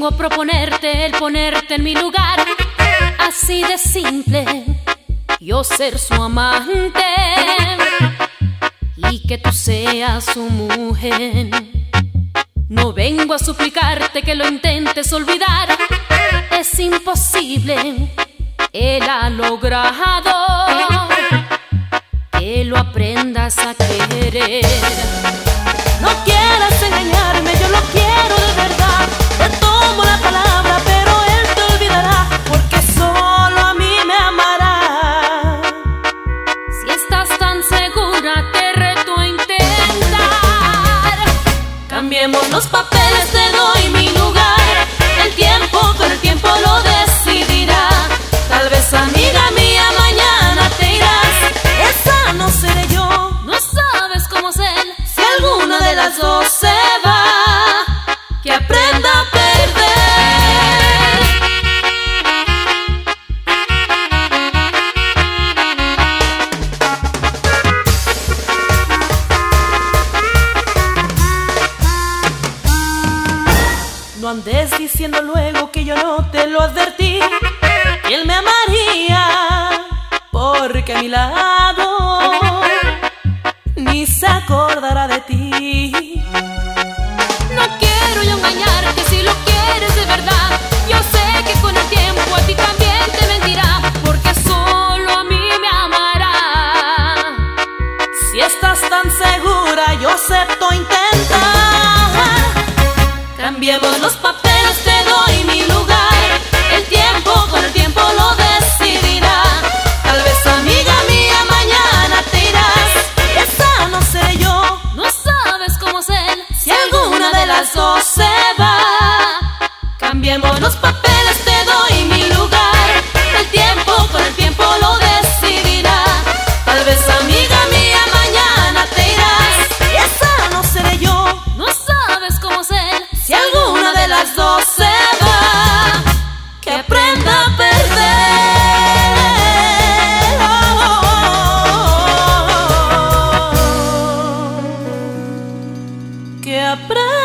Siento proponerte el ponerte en mi lugar, así de simple, yo ser su amante y que tú seas su mujer. No vengo a suplicarte que lo intentes olvidar, es imposible, él ha logrado que lo aprendas a querer. No quieras engañarme, yo lo quiero Los papeles, te doy mi lugar. El tiempo con el tiempo lo decidirá. Tal vez amiga mía, mañana te irás. Esa no seré yo. No sabes cómo ser Si alguna de las dos se No andes diciendo luego que yo no te lo advertí. que él me amaría, porque a mi lado ni se acordará de ti. No quiero yo engañarte si lo quieres de verdad. Yo sé que con el tiempo a ti también te mentirá, porque solo a mí me amará. Si estás tan segura, yo acepto intentar. Cambiemos los papeles, te doy mi lugar. El tiempo con el tiempo lo decidirá. Tal vez amiga mía, mañana te irás. Esa no seré yo. No sabes cómo ser Si alguna de las dos se va, cambiemos los papeles, te doy mi lugar. El tiempo con el tiempo lo decidirá.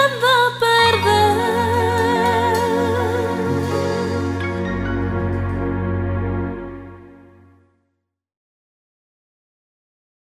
remember